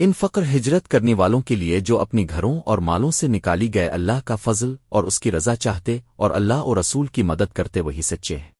ان فقر ہجرت کرنے والوں کے لیے جو اپنی گھروں اور مالوں سے نکالی گئے اللہ کا فضل اور اس کی رضا چاہتے اور اللہ اور رسول کی مدد کرتے وہی سچے ہیں۔